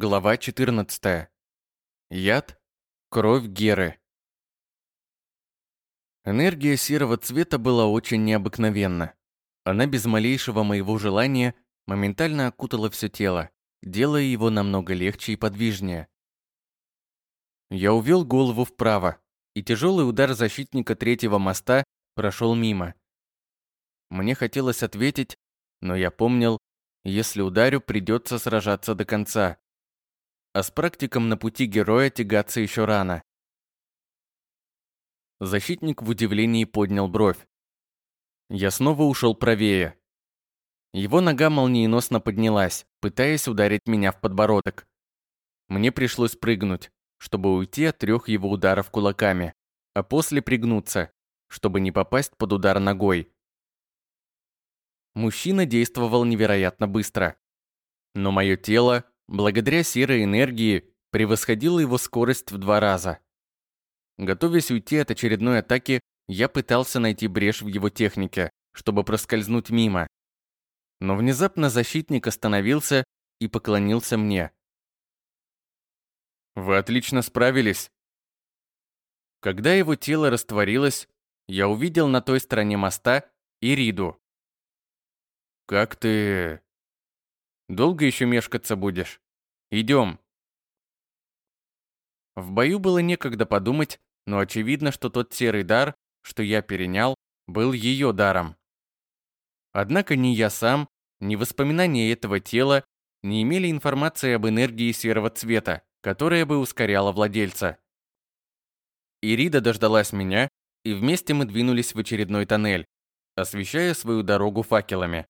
Глава 14. Яд. Кровь Геры. Энергия серого цвета была очень необыкновенна. Она без малейшего моего желания моментально окутала все тело, делая его намного легче и подвижнее. Я увел голову вправо, и тяжелый удар защитника третьего моста прошел мимо. Мне хотелось ответить, но я помнил, если ударю, придется сражаться до конца а с практиком на пути героя тягаться еще рано. Защитник в удивлении поднял бровь. Я снова ушел правее. Его нога молниеносно поднялась, пытаясь ударить меня в подбородок. Мне пришлось прыгнуть, чтобы уйти от трех его ударов кулаками, а после пригнуться, чтобы не попасть под удар ногой. Мужчина действовал невероятно быстро. Но мое тело благодаря серой энергии, превосходила его скорость в два раза. Готовясь уйти от очередной атаки, я пытался найти брешь в его технике, чтобы проскользнуть мимо. Но внезапно защитник остановился и поклонился мне. «Вы отлично справились». Когда его тело растворилось, я увидел на той стороне моста Ириду. «Как ты...» Долго еще мешкаться будешь? Идем. В бою было некогда подумать, но очевидно, что тот серый дар, что я перенял, был ее даром. Однако ни я сам, ни воспоминания этого тела не имели информации об энергии серого цвета, которая бы ускоряла владельца. Ирида дождалась меня, и вместе мы двинулись в очередной тоннель, освещая свою дорогу факелами.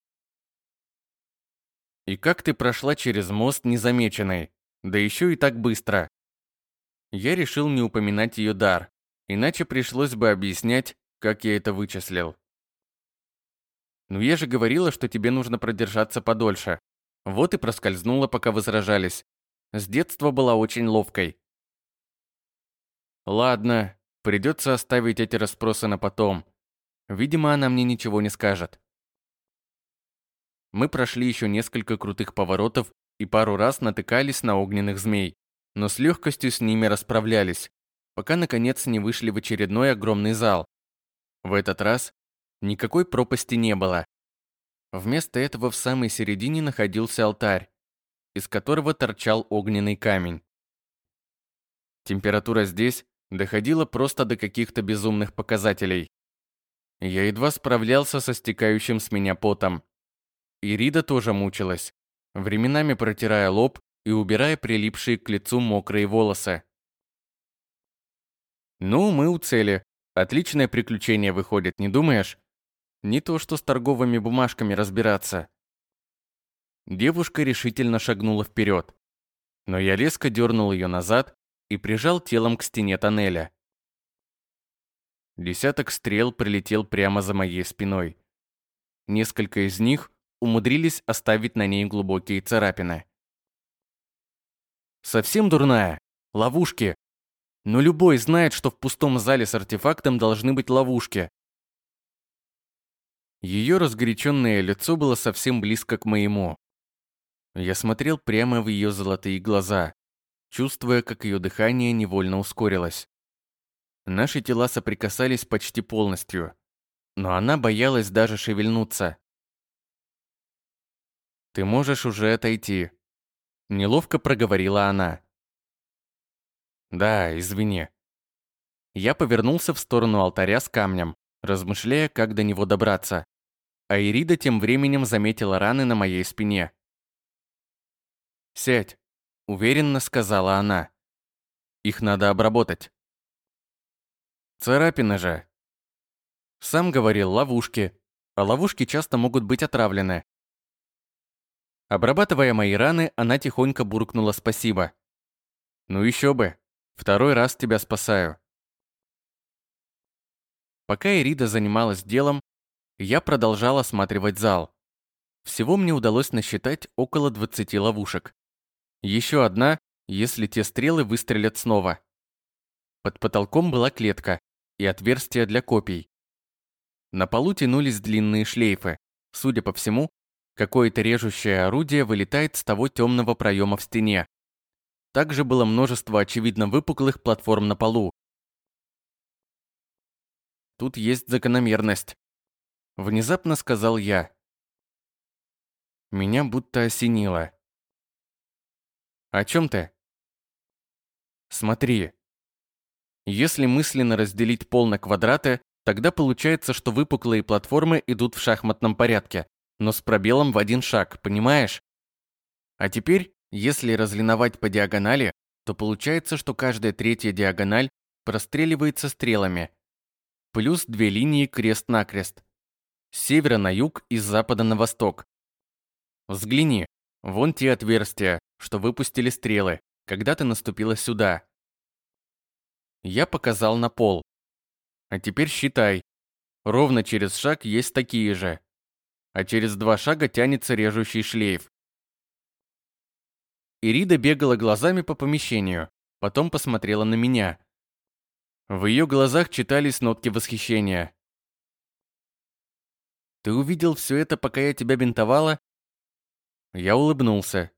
И как ты прошла через мост незамеченной, да еще и так быстро? Я решил не упоминать ее дар, иначе пришлось бы объяснять, как я это вычислил. Ну я же говорила, что тебе нужно продержаться подольше. Вот и проскользнула, пока вы сражались. С детства была очень ловкой. Ладно, придется оставить эти расспросы на потом. Видимо, она мне ничего не скажет. Мы прошли еще несколько крутых поворотов и пару раз натыкались на огненных змей, но с легкостью с ними расправлялись, пока наконец не вышли в очередной огромный зал. В этот раз никакой пропасти не было. Вместо этого в самой середине находился алтарь, из которого торчал огненный камень. Температура здесь доходила просто до каких-то безумных показателей. Я едва справлялся со стекающим с меня потом. Ирида тоже мучилась, временами протирая лоб и убирая прилипшие к лицу мокрые волосы. «Ну, мы у цели. Отличное приключение выходит, не думаешь? Не то, что с торговыми бумажками разбираться». Девушка решительно шагнула вперед, но я резко дернул ее назад и прижал телом к стене тоннеля. Десяток стрел прилетел прямо за моей спиной. Несколько из них умудрились оставить на ней глубокие царапины. Совсем дурная. Ловушки. Но любой знает, что в пустом зале с артефактом должны быть ловушки. Ее разгоряченное лицо было совсем близко к моему. Я смотрел прямо в ее золотые глаза, чувствуя, как ее дыхание невольно ускорилось. Наши тела соприкасались почти полностью, но она боялась даже шевельнуться. Ты можешь уже отойти. Неловко проговорила она. Да, извини. Я повернулся в сторону алтаря с камнем, размышляя, как до него добраться. А Ирида тем временем заметила раны на моей спине. «Сядь», — уверенно сказала она. «Их надо обработать». «Царапины же». Сам говорил ловушки, а ловушки часто могут быть отравлены, Обрабатывая мои раны, она тихонько буркнула спасибо. «Ну еще бы. Второй раз тебя спасаю». Пока Ирида занималась делом, я продолжал осматривать зал. Всего мне удалось насчитать около 20 ловушек. Еще одна, если те стрелы выстрелят снова. Под потолком была клетка и отверстие для копий. На полу тянулись длинные шлейфы. Судя по всему, Какое-то режущее орудие вылетает с того темного проема в стене, Также было множество очевидно выпуклых платформ на полу. Тут есть закономерность. Внезапно сказал я. Меня будто осенило. О чем ты? Смотри. Если мысленно разделить пол на квадраты, тогда получается, что выпуклые платформы идут в шахматном порядке, но с пробелом в один шаг, понимаешь? А теперь, если разлиновать по диагонали, то получается, что каждая третья диагональ простреливается стрелами. Плюс две линии крест-накрест. С севера на юг и с запада на восток. Взгляни, вон те отверстия, что выпустили стрелы, когда ты наступила сюда. Я показал на пол. А теперь считай. Ровно через шаг есть такие же. А через два шага тянется режущий шлейф. Ирида бегала глазами по помещению, потом посмотрела на меня. В ее глазах читались нотки восхищения. «Ты увидел все это, пока я тебя бинтовала?» Я улыбнулся.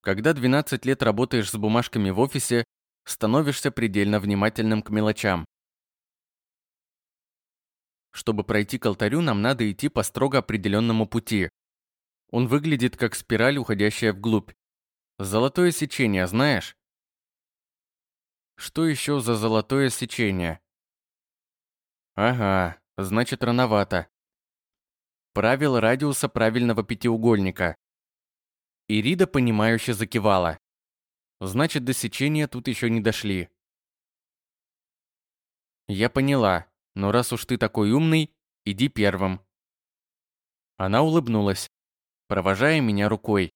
Когда 12 лет работаешь с бумажками в офисе, становишься предельно внимательным к мелочам. Чтобы пройти к алтарю, нам надо идти по строго определенному пути. Он выглядит как спираль, уходящая вглубь. Золотое сечение, знаешь? Что еще за золотое сечение? Ага, значит рановато. Правило радиуса правильного пятиугольника. Ирида, понимающе закивала. Значит, до сечения тут еще не дошли. Я поняла, но раз уж ты такой умный, иди первым. Она улыбнулась, провожая меня рукой.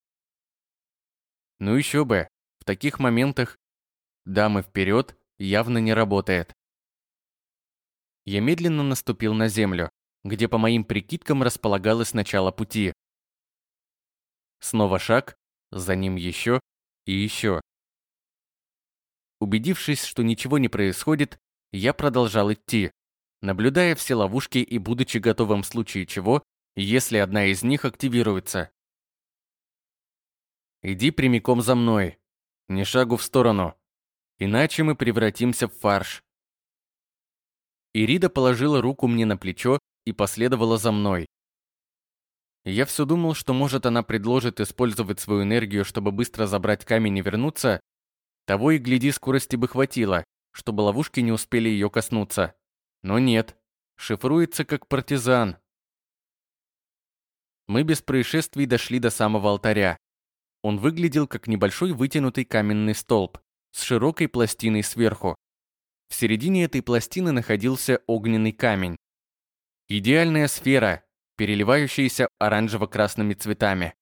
Ну еще бы, в таких моментах дамы вперед явно не работает. Я медленно наступил на землю, где по моим прикидкам располагалось начало пути. Снова шаг, за ним еще и еще. Убедившись, что ничего не происходит, я продолжал идти, наблюдая все ловушки и будучи готовым в случае чего, если одна из них активируется. «Иди прямиком за мной, ни шагу в сторону, иначе мы превратимся в фарш». Ирида положила руку мне на плечо и последовала за мной. Я все думал, что может она предложит использовать свою энергию, чтобы быстро забрать камень и вернуться, того и гляди, скорости бы хватило, чтобы ловушки не успели ее коснуться. Но нет, шифруется как партизан. Мы без происшествий дошли до самого алтаря. Он выглядел как небольшой вытянутый каменный столб с широкой пластиной сверху. В середине этой пластины находился огненный камень. Идеальная сфера, переливающаяся оранжево-красными цветами.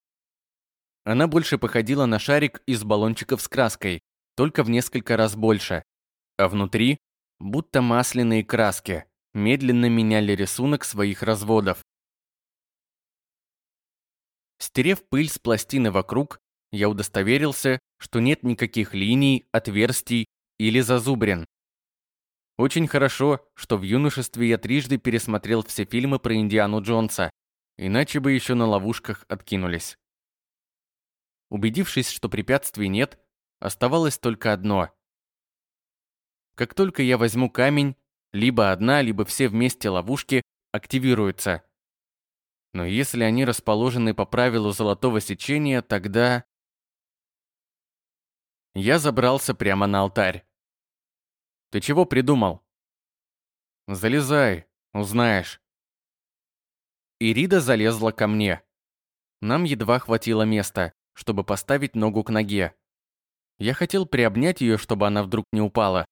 Она больше походила на шарик из баллончиков с краской, только в несколько раз больше. А внутри, будто масляные краски, медленно меняли рисунок своих разводов. Стерев пыль с пластины вокруг, я удостоверился, что нет никаких линий, отверстий или зазубрин. Очень хорошо, что в юношестве я трижды пересмотрел все фильмы про Индиану Джонса, иначе бы еще на ловушках откинулись. Убедившись, что препятствий нет, Оставалось только одно. Как только я возьму камень, либо одна, либо все вместе ловушки активируются. Но если они расположены по правилу золотого сечения, тогда... Я забрался прямо на алтарь. Ты чего придумал? Залезай, узнаешь. Ирида залезла ко мне. Нам едва хватило места, чтобы поставить ногу к ноге. Я хотел приобнять ее, чтобы она вдруг не упала,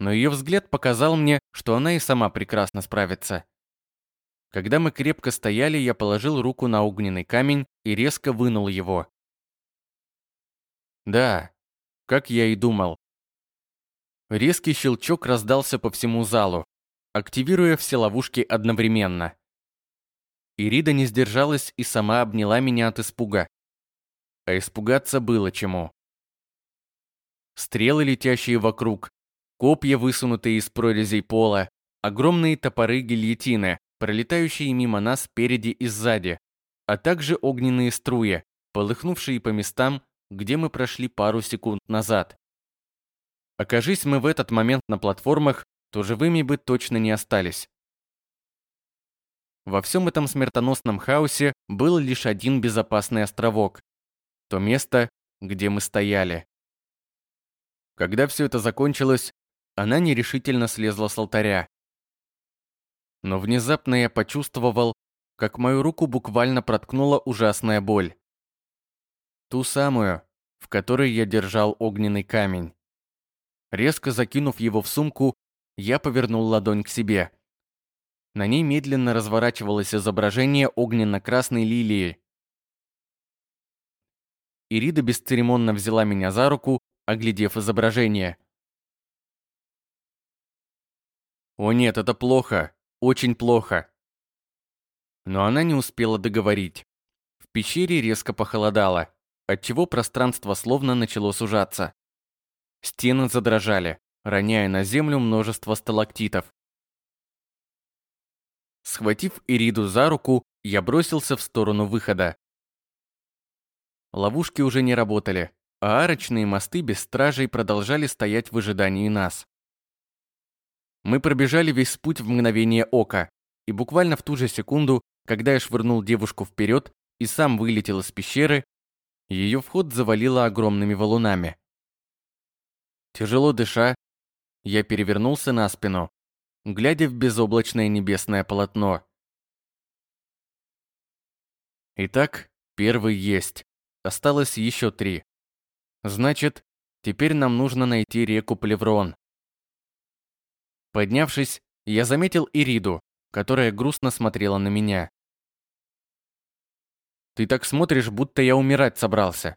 но ее взгляд показал мне, что она и сама прекрасно справится. Когда мы крепко стояли, я положил руку на огненный камень и резко вынул его. Да, как я и думал. Резкий щелчок раздался по всему залу, активируя все ловушки одновременно. Ирида не сдержалась и сама обняла меня от испуга. А испугаться было чему стрелы, летящие вокруг, копья, высунутые из прорезей пола, огромные топоры гильотины, пролетающие мимо нас спереди и сзади, а также огненные струи, полыхнувшие по местам, где мы прошли пару секунд назад. Окажись мы в этот момент на платформах, то живыми бы точно не остались. Во всем этом смертоносном хаосе был лишь один безопасный островок. То место, где мы стояли. Когда все это закончилось, она нерешительно слезла с алтаря. Но внезапно я почувствовал, как мою руку буквально проткнула ужасная боль. Ту самую, в которой я держал огненный камень. Резко закинув его в сумку, я повернул ладонь к себе. На ней медленно разворачивалось изображение огненно-красной лилии. Ирида бесцеремонно взяла меня за руку, оглядев изображение. «О нет, это плохо. Очень плохо». Но она не успела договорить. В пещере резко похолодало, отчего пространство словно начало сужаться. Стены задрожали, роняя на землю множество сталактитов. Схватив Ириду за руку, я бросился в сторону выхода. Ловушки уже не работали, а арочные мосты без стражей продолжали стоять в ожидании нас. Мы пробежали весь путь в мгновение ока, и буквально в ту же секунду, когда я швырнул девушку вперед и сам вылетел из пещеры, ее вход завалило огромными валунами. Тяжело дыша, я перевернулся на спину, глядя в безоблачное небесное полотно. Итак, первый есть. Осталось еще три. Значит, теперь нам нужно найти реку Плеврон. Поднявшись, я заметил Ириду, которая грустно смотрела на меня. «Ты так смотришь, будто я умирать собрался».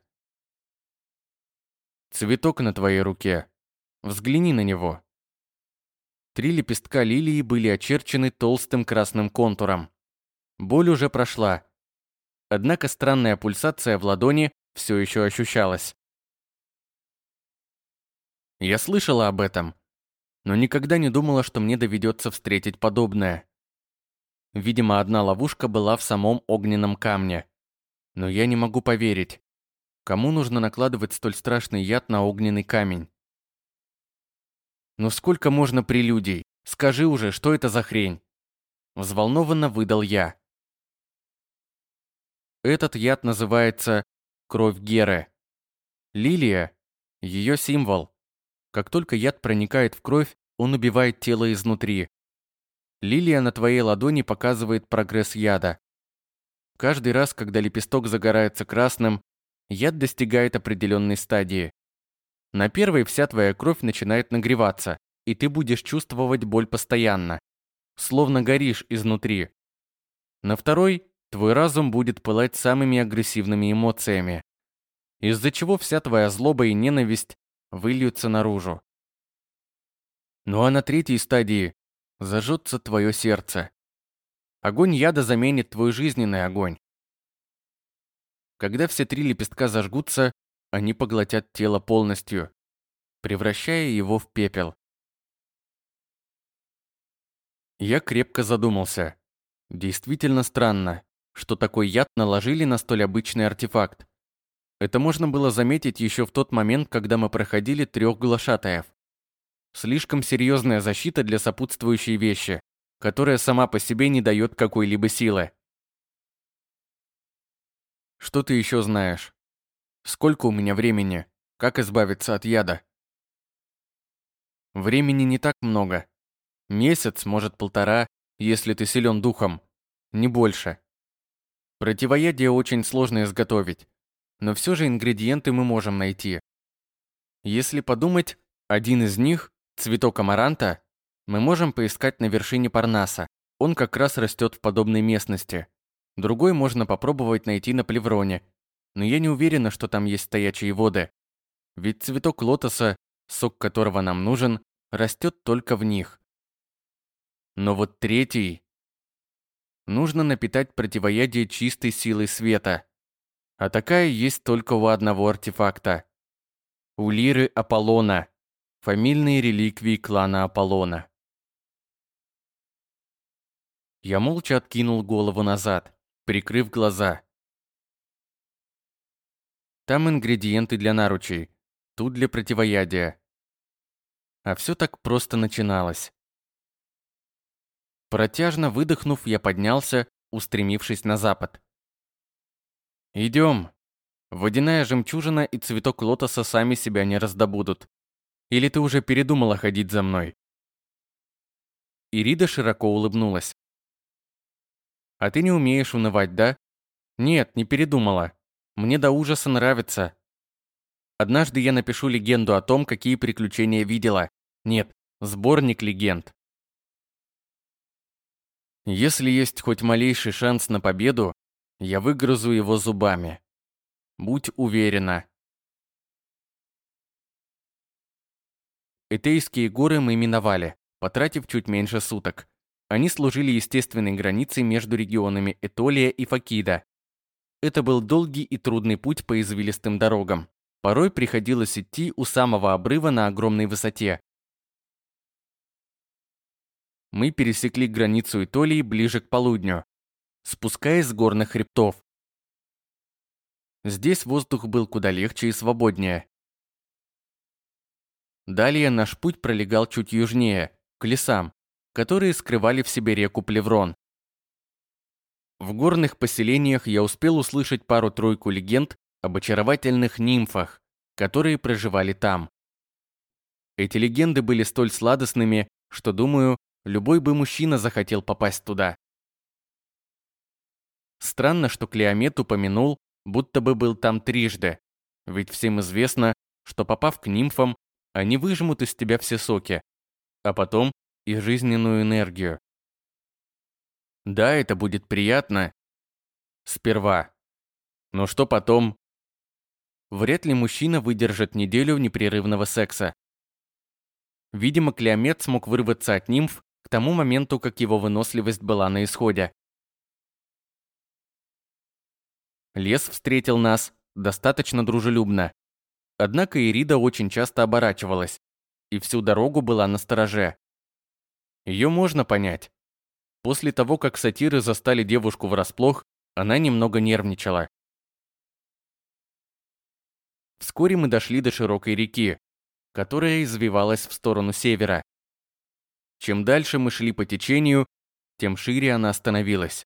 «Цветок на твоей руке. Взгляни на него». Три лепестка лилии были очерчены толстым красным контуром. Боль уже прошла, Однако странная пульсация в ладони все еще ощущалась. Я слышала об этом, но никогда не думала, что мне доведется встретить подобное. Видимо, одна ловушка была в самом огненном камне. Но я не могу поверить. Кому нужно накладывать столь страшный яд на огненный камень? «Ну сколько можно прелюдий? Скажи уже, что это за хрень?» Взволнованно выдал я. Этот яд называется кровь Геры. Лилия – ее символ. Как только яд проникает в кровь, он убивает тело изнутри. Лилия на твоей ладони показывает прогресс яда. Каждый раз, когда лепесток загорается красным, яд достигает определенной стадии. На первой вся твоя кровь начинает нагреваться, и ты будешь чувствовать боль постоянно, словно горишь изнутри. На второй твой разум будет пылать самыми агрессивными эмоциями, из-за чего вся твоя злоба и ненависть выльются наружу. Ну а на третьей стадии зажжется твое сердце. Огонь яда заменит твой жизненный огонь. Когда все три лепестка зажгутся, они поглотят тело полностью, превращая его в пепел. Я крепко задумался. Действительно странно что такой яд наложили на столь обычный артефакт. Это можно было заметить еще в тот момент, когда мы проходили трех глашатаев. Слишком серьезная защита для сопутствующей вещи, которая сама по себе не дает какой-либо силы. Что ты еще знаешь? Сколько у меня времени? Как избавиться от яда? Времени не так много. Месяц, может полтора, если ты силен духом. Не больше. Противоядие очень сложно изготовить, но все же ингредиенты мы можем найти. Если подумать, один из них, цветок амаранта, мы можем поискать на вершине Парнаса. Он как раз растет в подобной местности. Другой можно попробовать найти на Плевроне, но я не уверена, что там есть стоячие воды. Ведь цветок лотоса, сок которого нам нужен, растет только в них. Но вот третий нужно напитать противоядие чистой силой света. А такая есть только у одного артефакта. У лиры Аполлона, фамильные реликвии клана Аполлона. Я молча откинул голову назад, прикрыв глаза. Там ингредиенты для наручей, тут для противоядия. А все так просто начиналось. Протяжно выдохнув, я поднялся, устремившись на запад. «Идем. Водяная жемчужина и цветок лотоса сами себя не раздобудут. Или ты уже передумала ходить за мной?» Ирида широко улыбнулась. «А ты не умеешь унывать, да?» «Нет, не передумала. Мне до ужаса нравится. Однажды я напишу легенду о том, какие приключения видела. Нет, сборник легенд. Если есть хоть малейший шанс на победу, я выгрызу его зубами. Будь уверена. Этейские горы мы миновали, потратив чуть меньше суток. Они служили естественной границей между регионами Этолия и Факида. Это был долгий и трудный путь по извилистым дорогам. Порой приходилось идти у самого обрыва на огромной высоте. Мы пересекли границу Итолии ближе к полудню, спускаясь с горных хребтов. Здесь воздух был куда легче и свободнее. Далее наш путь пролегал чуть южнее, к лесам, которые скрывали в себе реку Плеврон. В горных поселениях я успел услышать пару-тройку легенд об очаровательных нимфах, которые проживали там. Эти легенды были столь сладостными, что, думаю, любой бы мужчина захотел попасть туда. Странно, что Клеомет упомянул, будто бы был там трижды, ведь всем известно, что попав к нимфам, они выжмут из тебя все соки, а потом и жизненную энергию. Да, это будет приятно. Сперва. Но что потом? Вряд ли мужчина выдержит неделю непрерывного секса. Видимо, Клеомет смог вырваться от нимф к тому моменту, как его выносливость была на исходе. Лес встретил нас достаточно дружелюбно. Однако Ирида очень часто оборачивалась и всю дорогу была на стороже. Ее можно понять. После того, как сатиры застали девушку врасплох, она немного нервничала. Вскоре мы дошли до широкой реки, которая извивалась в сторону севера. Чем дальше мы шли по течению, тем шире она становилась.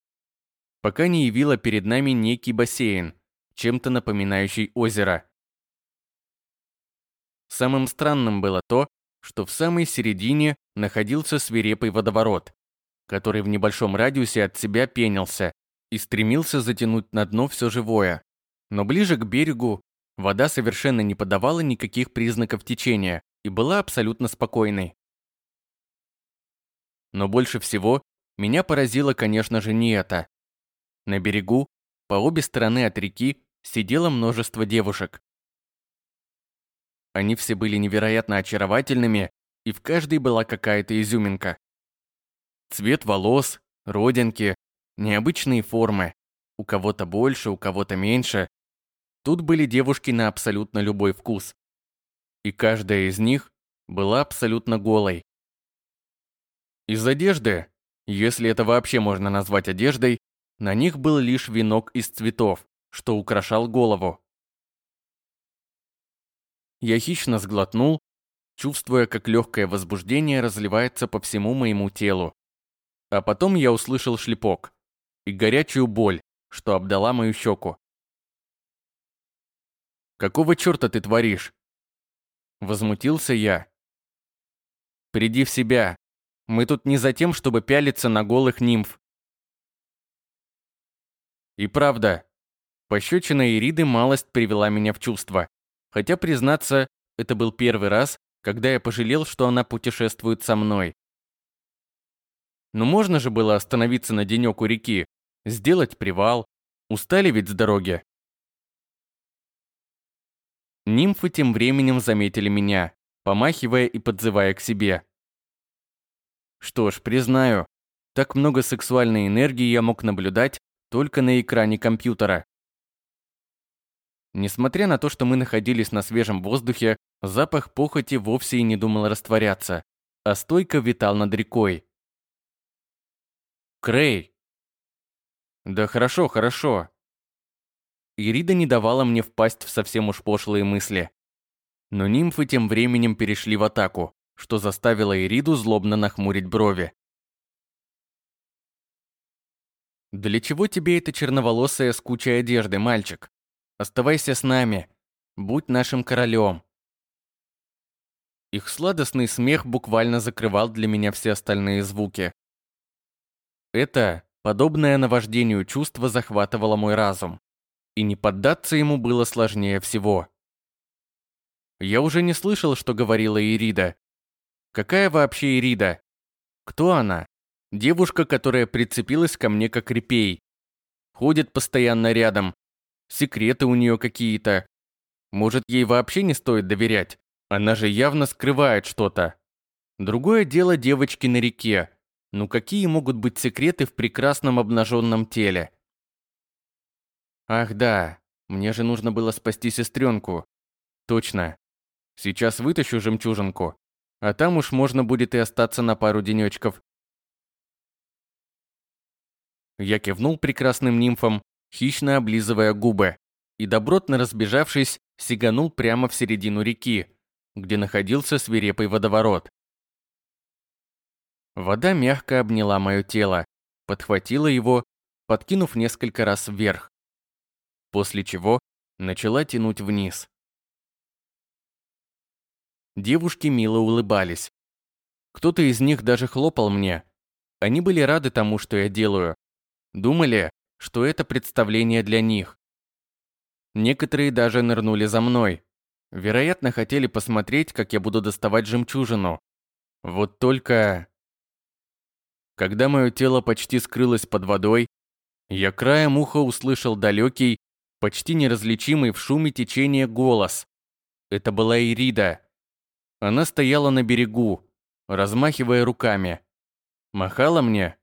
Пока не явила перед нами некий бассейн, чем-то напоминающий озеро. Самым странным было то, что в самой середине находился свирепый водоворот, который в небольшом радиусе от себя пенился и стремился затянуть на дно все живое. Но ближе к берегу Вода совершенно не подавала никаких признаков течения и была абсолютно спокойной. Но больше всего меня поразило, конечно же, не это. На берегу, по обе стороны от реки, сидело множество девушек. Они все были невероятно очаровательными, и в каждой была какая-то изюминка. Цвет волос, родинки, необычные формы. У кого-то больше, у кого-то меньше, Тут были девушки на абсолютно любой вкус. И каждая из них была абсолютно голой. Из одежды, если это вообще можно назвать одеждой, на них был лишь венок из цветов, что украшал голову. Я хищно сглотнул, чувствуя, как легкое возбуждение разливается по всему моему телу. А потом я услышал шлепок и горячую боль, что обдала мою щеку. Какого черта ты творишь?» Возмутился я. «Приди в себя. Мы тут не за тем, чтобы пялиться на голых нимф». И правда, пощечина Ириды малость привела меня в чувство. Хотя, признаться, это был первый раз, когда я пожалел, что она путешествует со мной. Но можно же было остановиться на денек у реки, сделать привал. Устали ведь с дороги. Нимфы тем временем заметили меня, помахивая и подзывая к себе. Что ж, признаю, так много сексуальной энергии я мог наблюдать только на экране компьютера. Несмотря на то, что мы находились на свежем воздухе, запах похоти вовсе и не думал растворяться, а стойко витал над рекой. Крей! Да хорошо, хорошо. Ирида не давала мне впасть в совсем уж пошлые мысли. Но нимфы тем временем перешли в атаку, что заставило Ириду злобно нахмурить брови. «Для чего тебе эта черноволосая с кучей одежды, мальчик? Оставайся с нами. Будь нашим королем». Их сладостный смех буквально закрывал для меня все остальные звуки. Это, подобное наваждению чувство, захватывало мой разум. И не поддаться ему было сложнее всего. Я уже не слышал, что говорила Ирида. Какая вообще Ирида? Кто она? Девушка, которая прицепилась ко мне как репей. Ходит постоянно рядом. Секреты у нее какие-то. Может, ей вообще не стоит доверять? Она же явно скрывает что-то. Другое дело девочки на реке. Ну какие могут быть секреты в прекрасном обнаженном теле? Ах да, мне же нужно было спасти сестренку. Точно. Сейчас вытащу жемчужинку, а там уж можно будет и остаться на пару денечков. Я кивнул прекрасным нимфам, хищно облизывая губы, и добротно разбежавшись, сиганул прямо в середину реки, где находился свирепый водоворот. Вода мягко обняла мое тело, подхватила его, подкинув несколько раз вверх, после чего начала тянуть вниз. Девушки мило улыбались. Кто-то из них даже хлопал мне. Они были рады тому, что я делаю, Думали, что это представление для них. Некоторые даже нырнули за мной. Вероятно, хотели посмотреть, как я буду доставать жемчужину. Вот только... Когда мое тело почти скрылось под водой, я краем уха услышал далекий, почти неразличимый в шуме течения голос. Это была Ирида. Она стояла на берегу, размахивая руками. Махала мне?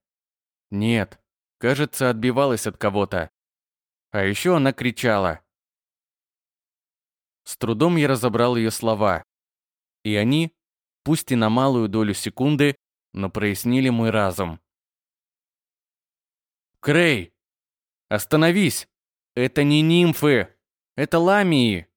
Нет. Кажется, отбивалась от кого-то. А еще она кричала. С трудом я разобрал ее слова. И они, пусть и на малую долю секунды, но прояснили мой разум. «Крей! Остановись! Это не нимфы! Это ламии!»